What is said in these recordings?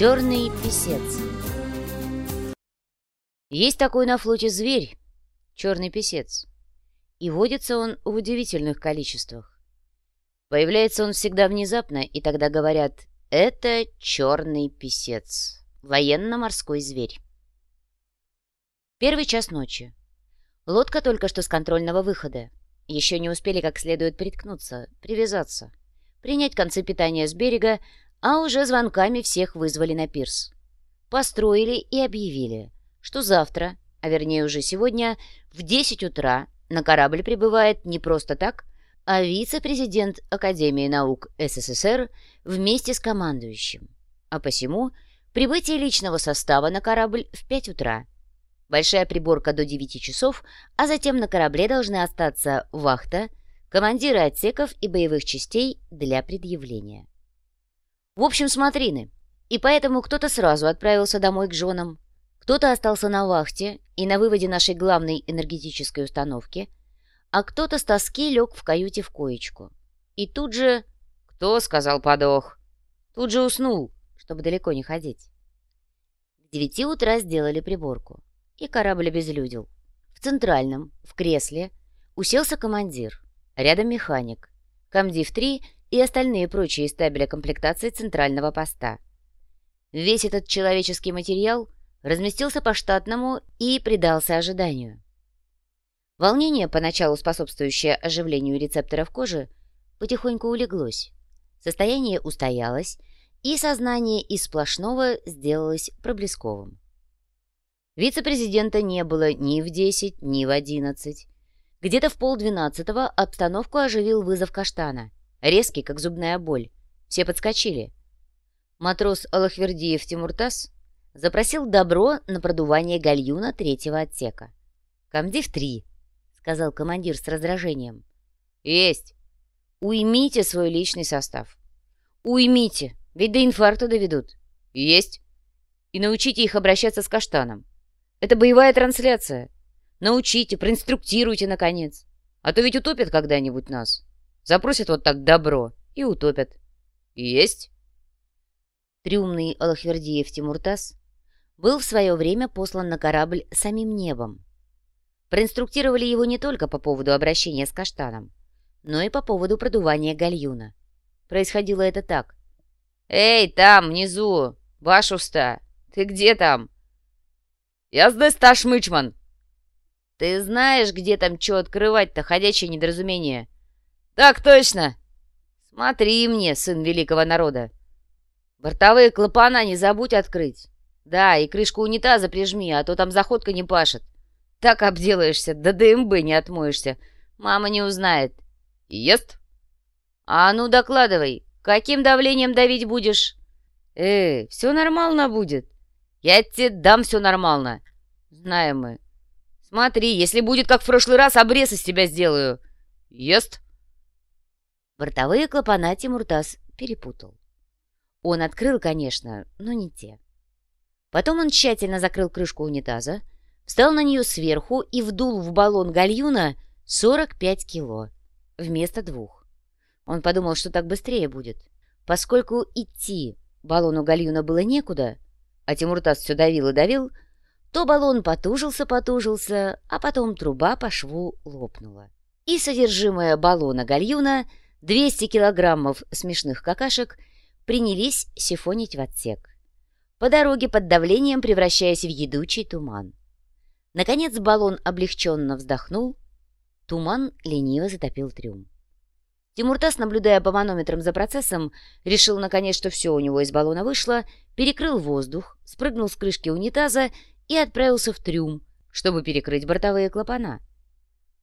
Черный писец Есть такой на флоте зверь, черный писец, и водится он в удивительных количествах. Появляется он всегда внезапно, и тогда говорят «это черный писец, военно-морской зверь». Первый час ночи. Лодка только что с контрольного выхода. Еще не успели как следует приткнуться, привязаться, принять концы питания с берега, а уже звонками всех вызвали на пирс. Построили и объявили, что завтра, а вернее уже сегодня, в 10 утра на корабль прибывает не просто так, а вице-президент Академии наук СССР вместе с командующим. А посему прибытие личного состава на корабль в 5 утра. Большая приборка до 9 часов, а затем на корабле должны остаться вахта, командиры отсеков и боевых частей для предъявления. В общем, смотрины. И поэтому кто-то сразу отправился домой к женам, кто-то остался на вахте и на выводе нашей главной энергетической установки, а кто-то с тоски лег в каюте в коечку. И тут же... Кто сказал подох? Тут же уснул, чтобы далеко не ходить. К девяти утра сделали приборку, и корабль обезлюдил. В центральном, в кресле, уселся командир, рядом механик, комдив-3 и остальные прочие из табеля комплектации центрального поста. Весь этот человеческий материал разместился по штатному и предался ожиданию. Волнение, поначалу способствующее оживлению рецепторов кожи, потихоньку улеглось. Состояние устоялось, и сознание из сплошного сделалось проблесковым. Вице-президента не было ни в 10, ни в 11. Где-то в полдвенадцатого обстановку оживил вызов каштана — резкий, как зубная боль. Все подскочили. Матрос Алахвердиев Тимуртас запросил добро на продувание гальюна третьего отсека. «Комдив три», — сказал командир с раздражением. «Есть. Уймите свой личный состав. Уймите, ведь до инфаркта доведут. Есть. И научите их обращаться с каштаном. Это боевая трансляция. Научите, проинструктируйте, наконец. А то ведь утопят когда-нибудь нас». Запросят вот так добро и утопят. Есть. Трюмный Алахвердиев Тимуртас был в свое время послан на корабль самим небом. Проинструктировали его не только по поводу обращения с каштаном, но и по поводу продувания гальюна. Происходило это так. «Эй, там, внизу! Ваш уста! Ты где там?» «Я здесь, Таш Мычман!» «Ты знаешь, где там что открывать-то, ходячее недоразумение?» «Так точно! Смотри мне, сын великого народа! Бортовые клапана не забудь открыть. Да, и крышку унитаза прижми, а то там заходка не пашет. Так обделаешься, да ДМБ не отмоешься. Мама не узнает. Ест? А ну докладывай, каким давлением давить будешь? Эй, все нормально будет. Я тебе дам все нормально. Знаем мы. Смотри, если будет как в прошлый раз, обрез из тебя сделаю. Ест? Бортовые клапана Тимуртас перепутал. Он открыл, конечно, но не те. Потом он тщательно закрыл крышку унитаза, встал на нее сверху и вдул в баллон гальюна 45 кило вместо двух. Он подумал, что так быстрее будет. Поскольку идти баллону гальюна было некуда, а Тимуртас все давил и давил, то баллон потужился-потужился, а потом труба по шву лопнула. И содержимое баллона гальюна 200 килограммов смешных какашек принялись сифонить в отсек. По дороге под давлением превращаясь в едучий туман. Наконец баллон облегченно вздохнул, туман лениво затопил трюм. Тимуртас, наблюдая по манометрам за процессом, решил наконец, что все у него из баллона вышло, перекрыл воздух, спрыгнул с крышки унитаза и отправился в трюм, чтобы перекрыть бортовые клапана.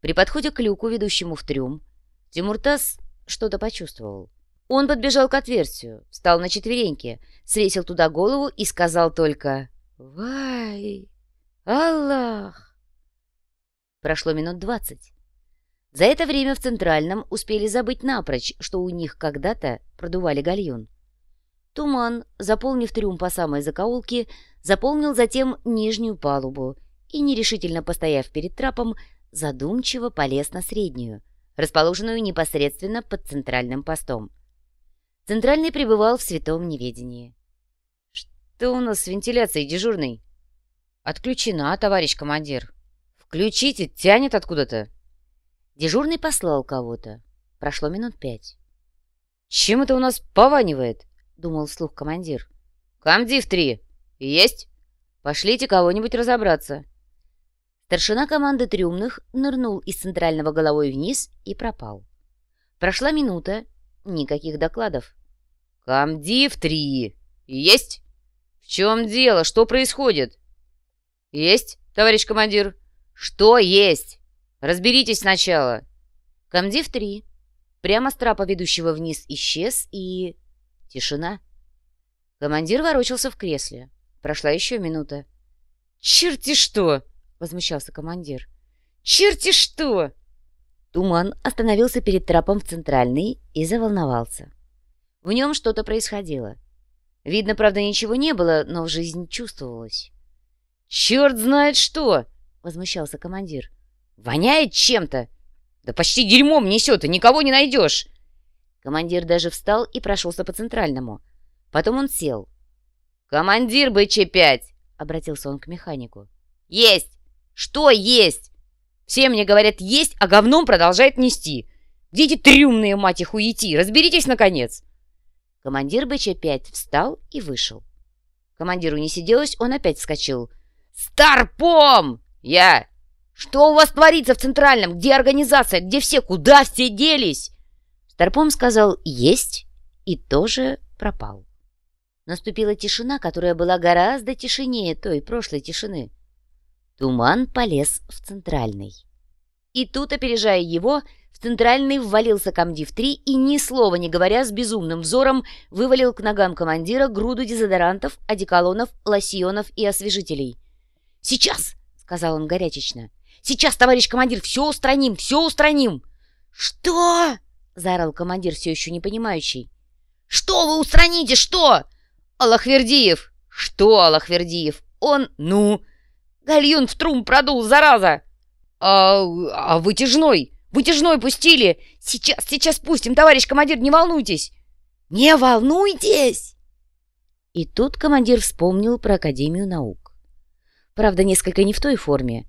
При подходе к люку, ведущему в трюм, Тимуртас что-то почувствовал. Он подбежал к отверстию, встал на четвереньки, свесил туда голову и сказал только «Вай! Аллах!». Прошло минут двадцать. За это время в Центральном успели забыть напрочь, что у них когда-то продували гальюн. Туман, заполнив трюм по самой закоулке, заполнил затем нижнюю палубу и, нерешительно постояв перед трапом, задумчиво полез на среднюю, расположенную непосредственно под центральным постом. Центральный пребывал в святом неведении. «Что у нас с вентиляцией, дежурный?» «Отключена, товарищ командир». «Включите, тянет откуда-то». Дежурный послал кого-то. Прошло минут пять. «Чем это у нас пованивает?» — думал вслух командир. «Комдив три! Есть! Пошлите кого-нибудь разобраться!» Старшина команды трюмных нырнул из центрального головой вниз и пропал. Прошла минута, никаких докладов. «Комдив три! Есть! В чем дело? Что происходит?» «Есть, товарищ командир!» «Что есть? Разберитесь сначала!» Комдив три. Прямо с трапа ведущего вниз исчез и... Тишина. Командир ворочался в кресле. Прошла еще минута. «Черти что!» — возмущался командир. «Черти что!» Туман остановился перед трапом в центральный и заволновался. В нем что-то происходило. Видно, правда, ничего не было, но в жизнь чувствовалось. «Черт знает что!» — возмущался командир. «Воняет чем-то! Да почти дерьмом несет, и никого не найдешь!» Командир даже встал и прошелся по центральному. Потом он сел. «Командир БЧ-5!» — обратился он к механику. «Есть! Что есть? Все мне говорят «есть», а говном продолжает нести. Где эти трюмные, мать их, уйти? Разберитесь, наконец!» Командир БЧ-5 встал и вышел. Командиру не сиделось, он опять вскочил. «Старпом! Я! Что у вас творится в Центральном? Где организация? Где все? Куда все делись?» Старпом сказал «есть» и тоже пропал. Наступила тишина, которая была гораздо тишинее той прошлой тишины. Туман полез в Центральный. И тут, опережая его, в Центральный ввалился комдив-3 и, ни слова не говоря, с безумным взором вывалил к ногам командира груду дезодорантов, одеколонов, лосьонов и освежителей. «Сейчас!» — сказал он горячечно. «Сейчас, товарищ командир, все устраним, все устраним!» «Что?» — заорал командир, все еще не понимающий. «Что вы устраните, что?» «Аллахвердиев!» «Что Аллахвердиев? Он, ну...» «Гальюн в трум продул, зараза!» «А, а вытяжной? Вытяжной пустили! Сейчас, сейчас пустим, товарищ командир, не волнуйтесь!» «Не волнуйтесь!» И тут командир вспомнил про Академию наук. Правда, несколько не в той форме.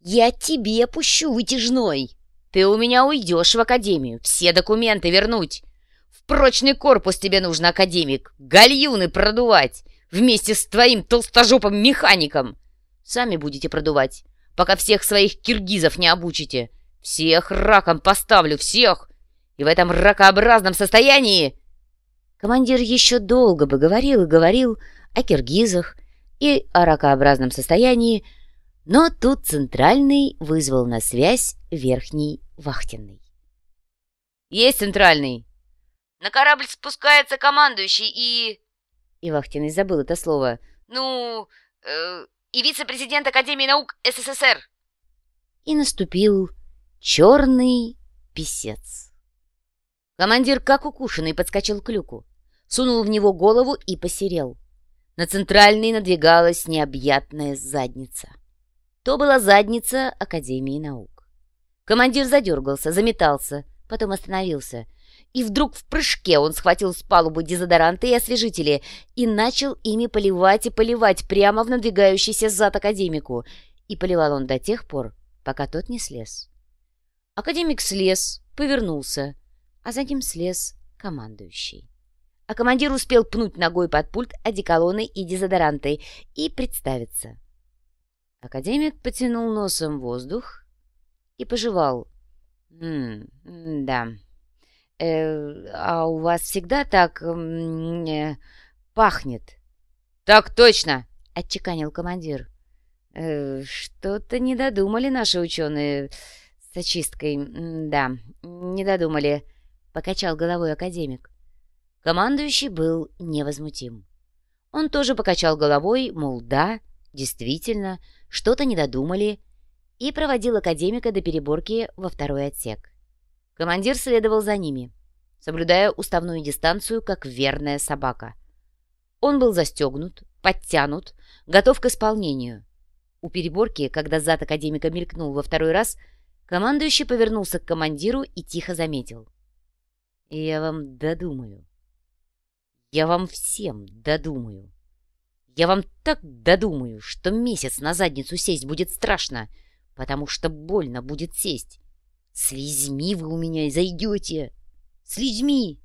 «Я тебе пущу вытяжной! Ты у меня уйдешь в академию, все документы вернуть! В прочный корпус тебе нужно, академик, гальюны продувать вместе с твоим толстожопым механиком! Сами будете продувать, пока всех своих киргизов не обучите! Всех раком поставлю, всех! И в этом ракообразном состоянии...» Командир еще долго бы говорил и говорил о киргизах, и о ракообразном состоянии, но тут центральный вызвал на связь верхний вахтенный. «Есть центральный!» «На корабль спускается командующий и...» И вахтенный забыл это слово. «Ну... Э, и вице-президент Академии наук СССР!» И наступил черный писец. Командир, как укушенный, подскочил к люку, сунул в него голову и посерел. На центральный надвигалась необъятная задница. То была задница Академии наук. Командир задергался, заметался, потом остановился. И вдруг в прыжке он схватил с палубы дезодоранты и освежители и начал ими поливать и поливать прямо в надвигающийся зад академику. И поливал он до тех пор, пока тот не слез. Академик слез, повернулся, а за ним слез командующий а командир успел пнуть ногой под пульт одеколоны и дезодоранты и представиться. Академик потянул носом воздух и пожевал. «М -м, да. Э, а у вас всегда так э, пахнет?» «Так точно!» — отчеканил командир. Э, «Что-то не додумали наши ученые с очисткой. Да, не додумали», — покачал головой академик. Командующий был невозмутим. Он тоже покачал головой, мол, да, действительно, что-то не додумали, и проводил академика до переборки во второй отсек. Командир следовал за ними, соблюдая уставную дистанцию, как верная собака. Он был застегнут, подтянут, готов к исполнению. У переборки, когда зад академика мелькнул во второй раз, командующий повернулся к командиру и тихо заметил. «Я вам додумаю». Я вам всем додумаю. Я вам так додумаю, что месяц на задницу сесть будет страшно, потому что больно будет сесть. С людьми вы у меня зайдете. С людьми.